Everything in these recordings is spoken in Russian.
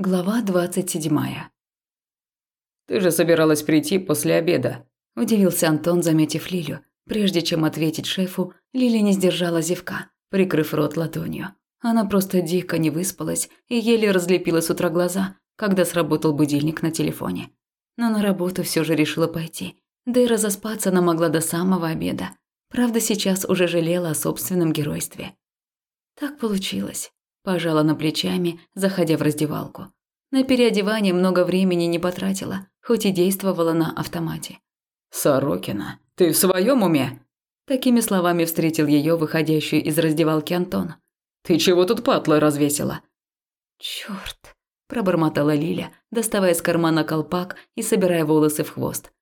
Глава двадцать седьмая. «Ты же собиралась прийти после обеда», – удивился Антон, заметив Лилю. Прежде чем ответить шефу, Лиля не сдержала зевка, прикрыв рот ладонью. Она просто дико не выспалась и еле разлепила с утра глаза, когда сработал будильник на телефоне. Но на работу все же решила пойти. Да и разоспаться она могла до самого обеда. Правда, сейчас уже жалела о собственном геройстве. Так получилось пожала на плечами, заходя в раздевалку. На переодевание много времени не потратила, хоть и действовала на автомате. «Сорокина, ты в своем уме?» Такими словами встретил ее выходящую из раздевалки Антон. «Ты чего тут патлы развесила?» «Чёрт!» – пробормотала Лиля, доставая из кармана колпак и собирая волосы в хвост.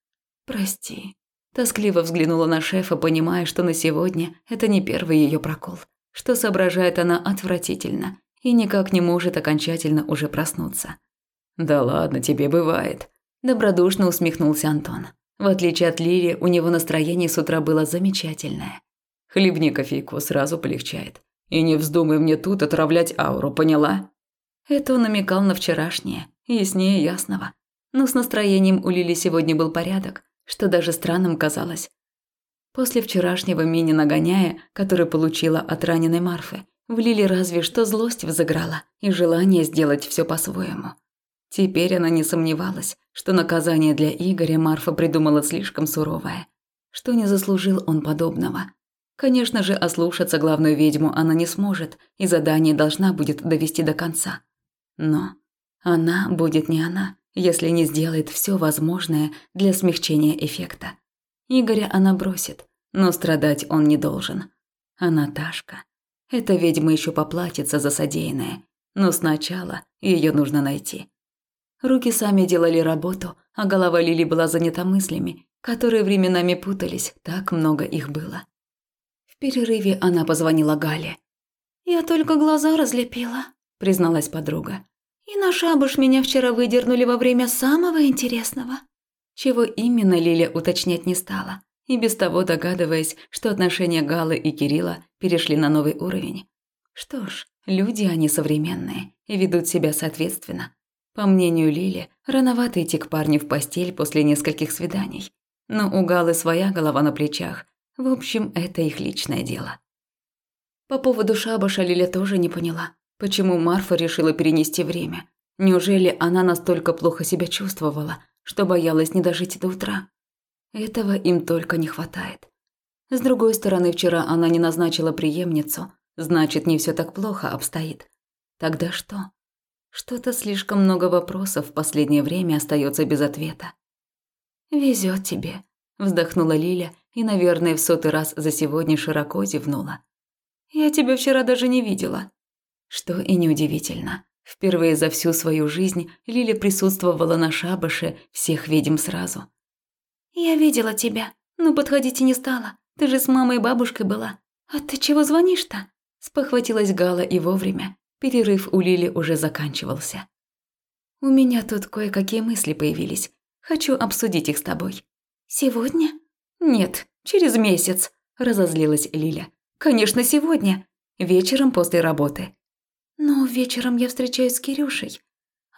«Прости». Тоскливо взглянула на шефа, понимая, что на сегодня это не первый ее прокол что соображает она отвратительно и никак не может окончательно уже проснуться. «Да ладно, тебе бывает», – добродушно усмехнулся Антон. В отличие от Лили, у него настроение с утра было замечательное. «Хлебни кофейку, сразу полегчает. И не вздумай мне тут отравлять ауру, поняла?» Это он намекал на вчерашнее, яснее ясного. Но с настроением у Лили сегодня был порядок, что даже странным казалось. После вчерашнего мини-нагоняя, который получила от раненой Марфы, в Лиле разве что злость взыграла и желание сделать все по-своему. Теперь она не сомневалась, что наказание для Игоря Марфа придумала слишком суровое, что не заслужил он подобного. Конечно же, ослушаться главную ведьму она не сможет, и задание должна будет довести до конца. Но она будет не она, если не сделает все возможное для смягчения эффекта. Игоря она бросит, но страдать он не должен. А Наташка? Эта ведьма еще поплатится за содеянное, но сначала ее нужно найти. Руки сами делали работу, а голова Лили была занята мыслями, которые временами путались, так много их было. В перерыве она позвонила Гале. «Я только глаза разлепила», – призналась подруга. «И на шабаш меня вчера выдернули во время самого интересного». Чего именно Лиля уточнять не стала, и без того догадываясь, что отношения Галы и Кирилла перешли на новый уровень. Что ж, люди они современные и ведут себя соответственно. По мнению Лили, рановато идти к парню в постель после нескольких свиданий. Но у Галы своя голова на плечах. В общем, это их личное дело. По поводу шабаша Лиля тоже не поняла, почему Марфа решила перенести время. Неужели она настолько плохо себя чувствовала, что боялась не дожить до утра. Этого им только не хватает. С другой стороны, вчера она не назначила преемницу, значит, не все так плохо обстоит. Тогда что? Что-то слишком много вопросов в последнее время остается без ответа. Везет тебе, вздохнула Лиля и, наверное, в сотый раз за сегодня широко зевнула. Я тебя вчера даже не видела. Что и неудивительно. Впервые за всю свою жизнь Лиля присутствовала на шабаше всех ведьм сразу. «Я видела тебя, но подходить и не стала. Ты же с мамой и бабушкой была. А ты чего звонишь-то?» Спохватилась Гала и вовремя. Перерыв у Лили уже заканчивался. «У меня тут кое-какие мысли появились. Хочу обсудить их с тобой». «Сегодня?» «Нет, через месяц», – разозлилась Лиля. «Конечно, сегодня. Вечером после работы. «Но вечером я встречаюсь с Кирюшей».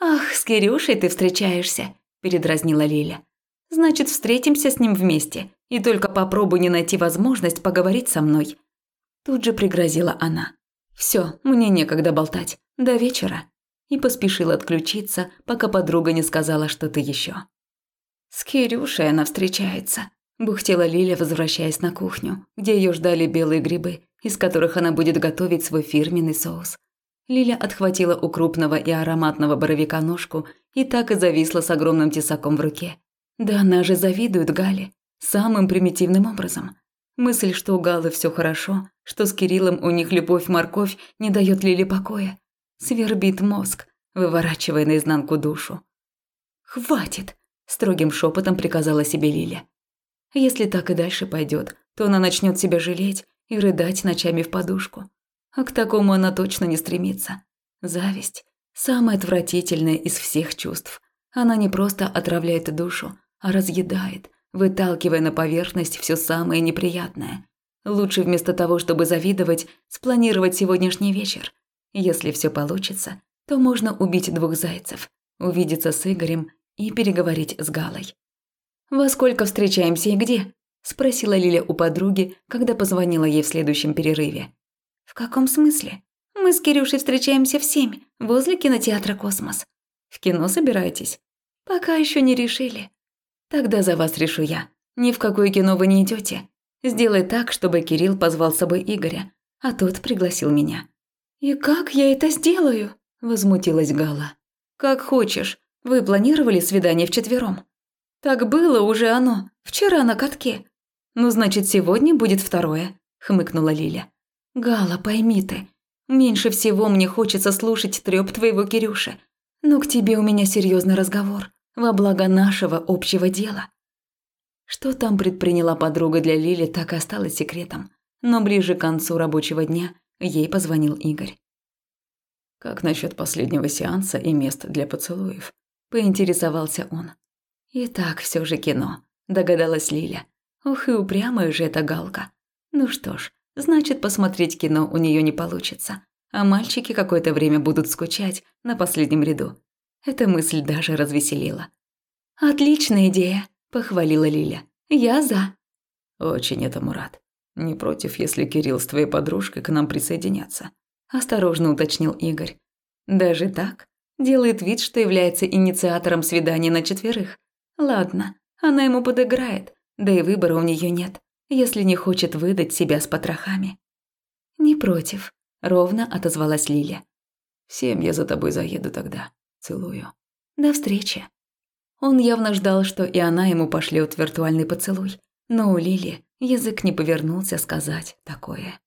«Ах, с Кирюшей ты встречаешься», – передразнила Лиля. «Значит, встретимся с ним вместе, и только попробуй не найти возможность поговорить со мной». Тут же пригрозила она. «Все, мне некогда болтать. До вечера». И поспешила отключиться, пока подруга не сказала что-то еще. «С Кирюшей она встречается», – бухтела Лиля, возвращаясь на кухню, где ее ждали белые грибы, из которых она будет готовить свой фирменный соус. Лиля отхватила у крупного и ароматного боровика ножку и так и зависла с огромным тесаком в руке. Да она же завидует Гале. Самым примитивным образом. Мысль, что у Галы все хорошо, что с Кириллом у них любовь-морковь не дает Лиле покоя. Свербит мозг, выворачивая наизнанку душу. «Хватит!» – строгим шепотом приказала себе Лиля. Если так и дальше пойдет, то она начнет себя жалеть и рыдать ночами в подушку. А к такому она точно не стремится. Зависть – самое отвратительное из всех чувств. Она не просто отравляет душу, а разъедает, выталкивая на поверхность все самое неприятное. Лучше вместо того, чтобы завидовать, спланировать сегодняшний вечер. Если все получится, то можно убить двух зайцев, увидеться с Игорем и переговорить с Галой. «Во сколько встречаемся и где?» – спросила Лиля у подруги, когда позвонила ей в следующем перерыве. «В каком смысле? Мы с Кирюшей встречаемся в семь, возле кинотеатра «Космос». В кино собираетесь? Пока еще не решили. Тогда за вас решу я. Ни в какое кино вы не идете. Сделай так, чтобы Кирилл позвал с собой Игоря, а тот пригласил меня. И как я это сделаю? возмутилась Гала. Как хочешь. Вы планировали свидание вчетвером? Так было уже оно, вчера на катке. Ну, значит, сегодня будет второе, хмыкнула Лиля. Гала, пойми ты, меньше всего мне хочется слушать трёп твоего Кирюши. Но к тебе у меня серьезный разговор во благо нашего общего дела. Что там предприняла подруга для Лили, так и осталось секретом. Но ближе к концу рабочего дня ей позвонил Игорь. «Как насчет последнего сеанса и мест для поцелуев?» – поинтересовался он. «И так все же кино», – догадалась Лиля. «Ух и упрямая же эта галка. Ну что ж, значит, посмотреть кино у нее не получится, а мальчики какое-то время будут скучать на последнем ряду. Эта мысль даже развеселила. «Отличная идея», – похвалила Лиля. «Я за». «Очень этому рад. Не против, если Кирилл с твоей подружкой к нам присоединятся», – осторожно уточнил Игорь. «Даже так? Делает вид, что является инициатором свидания на четверых. Ладно, она ему подыграет, да и выбора у нее нет, если не хочет выдать себя с потрохами». «Не против», – ровно отозвалась Лиля. «Всем я за тобой заеду тогда. Целую». «До встречи». Он явно ждал, что и она ему пошлет виртуальный поцелуй, но у Лили язык не повернулся сказать такое.